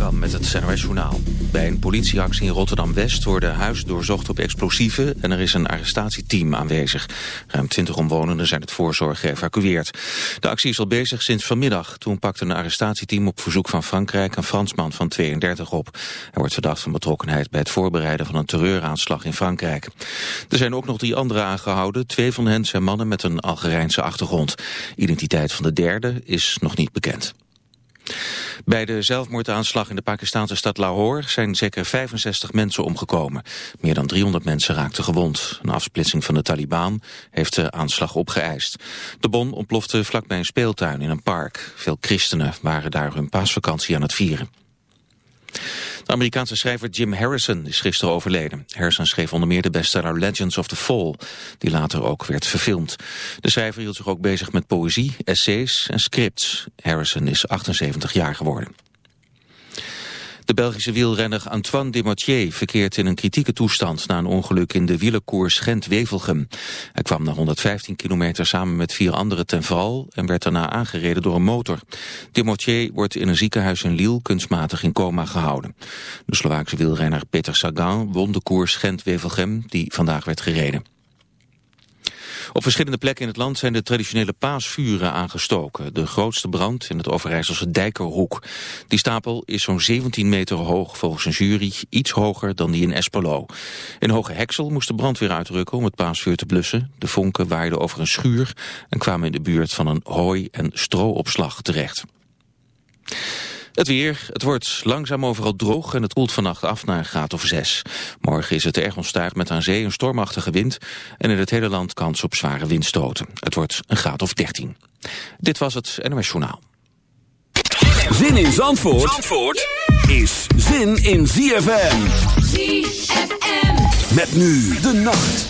Met het NOS Journaal. Bij een politieactie in Rotterdam-West worden huizen doorzocht op explosieven... en er is een arrestatieteam aanwezig. Ruim 20 omwonenden zijn het voorzorg geëvacueerd. De actie is al bezig sinds vanmiddag. Toen pakte een arrestatieteam op verzoek van Frankrijk... een Fransman van 32 op. Hij wordt verdacht van betrokkenheid bij het voorbereiden... van een terreuraanslag in Frankrijk. Er zijn ook nog drie anderen aangehouden. Twee van hen zijn mannen met een Algerijnse achtergrond. Identiteit van de derde is nog niet bekend. Bij de zelfmoordaanslag in de Pakistanse stad Lahore zijn zeker 65 mensen omgekomen. Meer dan 300 mensen raakten gewond. Een afsplitsing van de Taliban heeft de aanslag opgeëist. De bom ontplofte vlakbij een speeltuin in een park. Veel christenen waren daar hun paasvakantie aan het vieren. De Amerikaanse schrijver Jim Harrison is gisteren overleden. Harrison schreef onder meer de bestseller Legends of the Fall, die later ook werd verfilmd. De schrijver hield zich ook bezig met poëzie, essays en scripts. Harrison is 78 jaar geworden. De Belgische wielrenner Antoine Demortier verkeert in een kritieke toestand na een ongeluk in de wielerkoers Gent-Wevelgem. Hij kwam na 115 kilometer samen met vier anderen ten val en werd daarna aangereden door een motor. Demortier wordt in een ziekenhuis in Lille kunstmatig in coma gehouden. De Slovaakse wielrenner Peter Sagan won de koers Gent-Wevelgem die vandaag werd gereden. Op verschillende plekken in het land zijn de traditionele paasvuren aangestoken. De grootste brand in het Overijsselse Dijkerhoek. Die stapel is zo'n 17 meter hoog volgens een jury, iets hoger dan die in Espelo. In Hoge Heksel moest de brandweer uitrukken om het paasvuur te blussen. De vonken waaiden over een schuur en kwamen in de buurt van een hooi- en stroopslag terecht. Het weer, het wordt langzaam overal droog en het koelt vannacht af naar een graad of 6. Morgen is het erg onstuimig met aan zee een stormachtige wind... en in het hele land kans op zware windstoten. Het wordt een graad of 13. Dit was het NOS Journaal. Zin in Zandvoort, Zandvoort is zin in ZFM. ZFM. Met nu de nacht.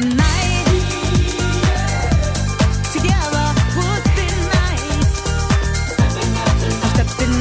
Tonight, Together would be nice. Step in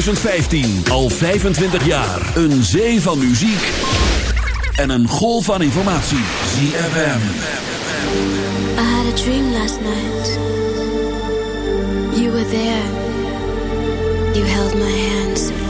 2015. Al 25 jaar. Een zee van muziek. En een golf van informatie. ZFM. I had a dream last night. You were there. You held my hands.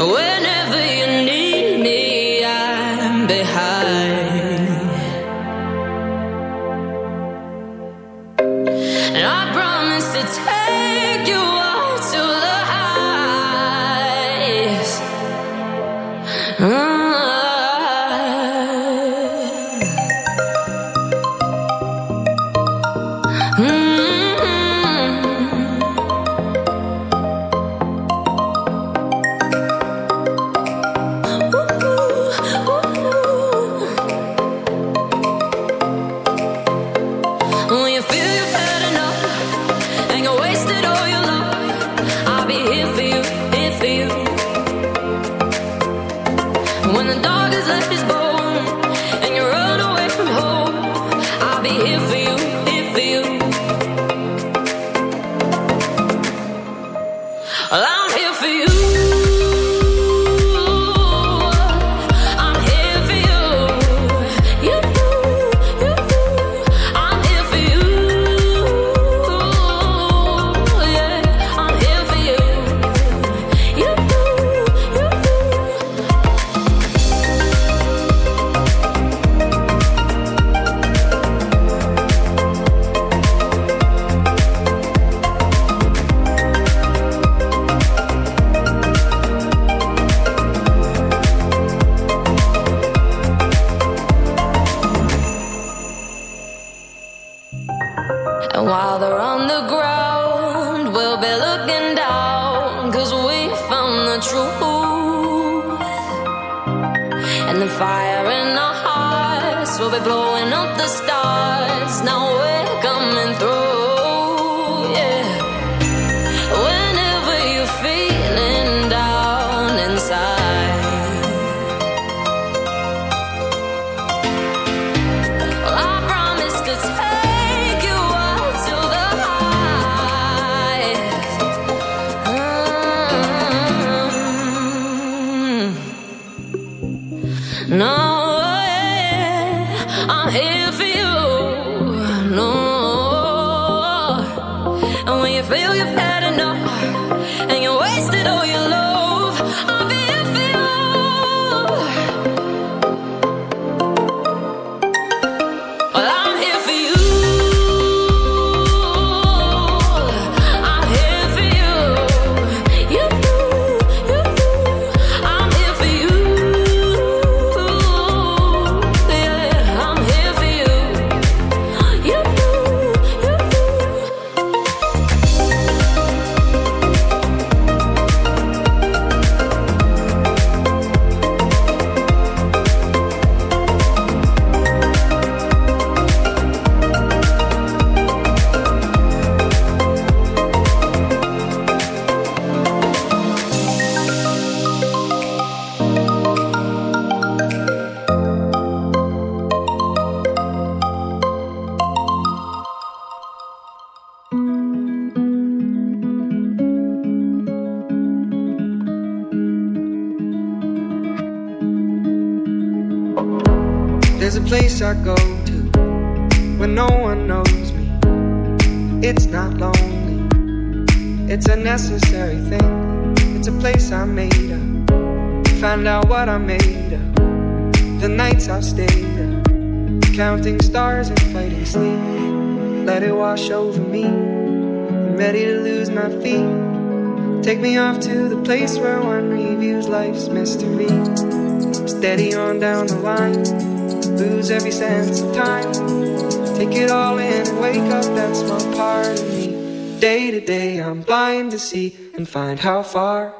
Whenever the stars. Now we're a place I made up. Find out what I made up. The nights I've stayed up, counting stars and fighting sleep. Let it wash over me. I'm ready to lose my feet. Take me off to the place where one reviews life's mystery. Steady on down the line, lose every sense of time. Take it all in and wake up that small part of me. Day to day, I'm blind to see and find how far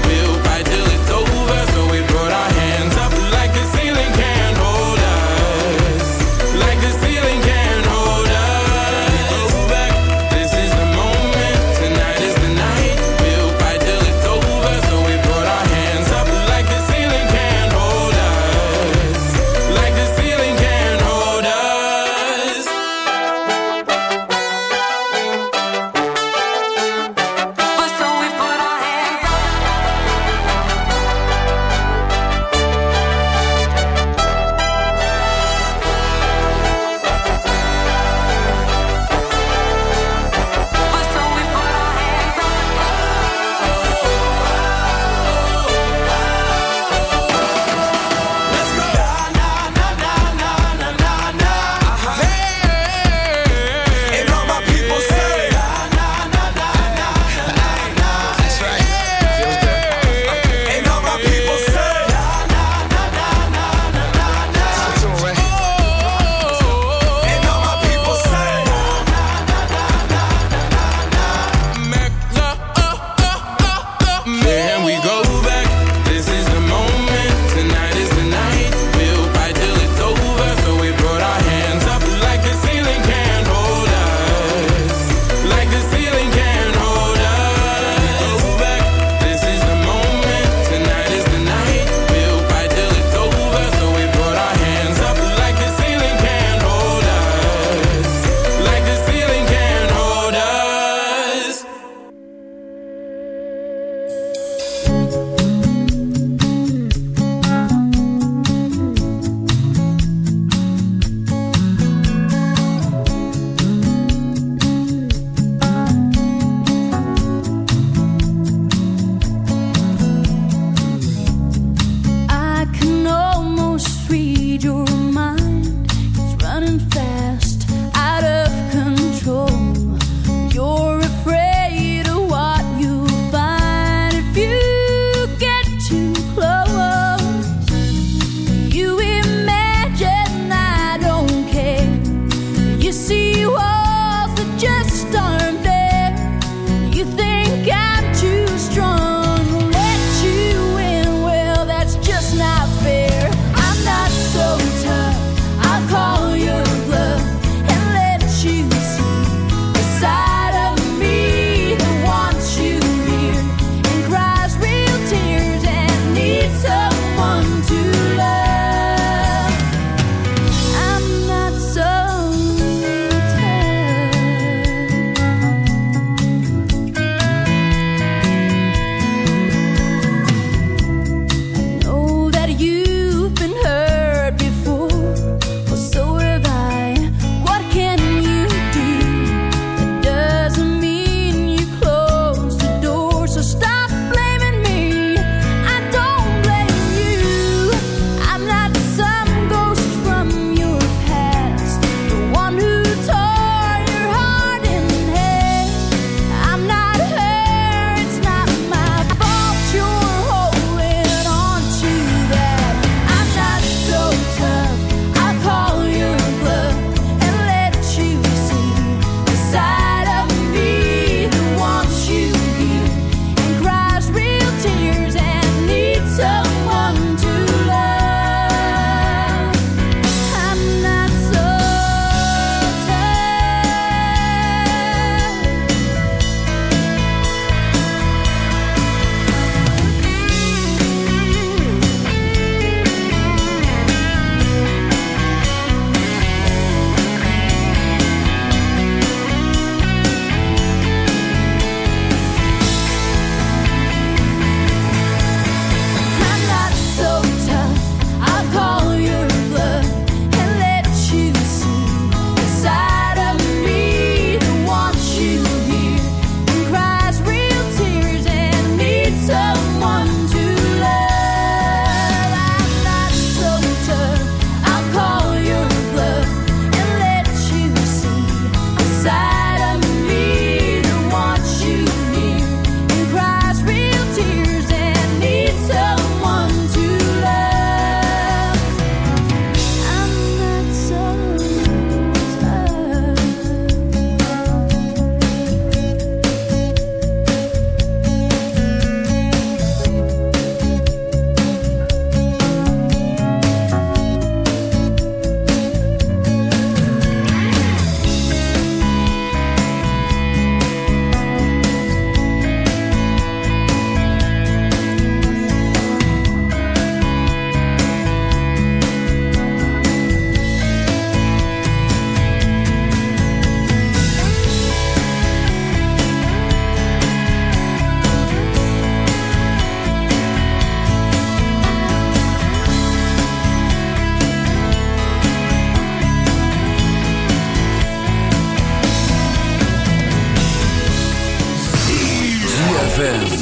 fans.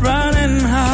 Running high.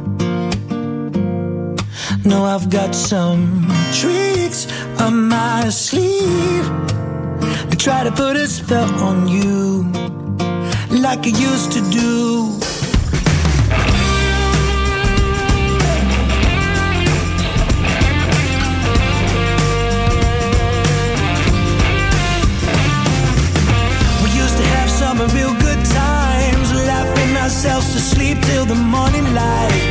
No, I've got some tricks up my sleeve to try to put a spell on you like I used to do. We used to have some real good times, laughing ourselves to sleep till the morning light.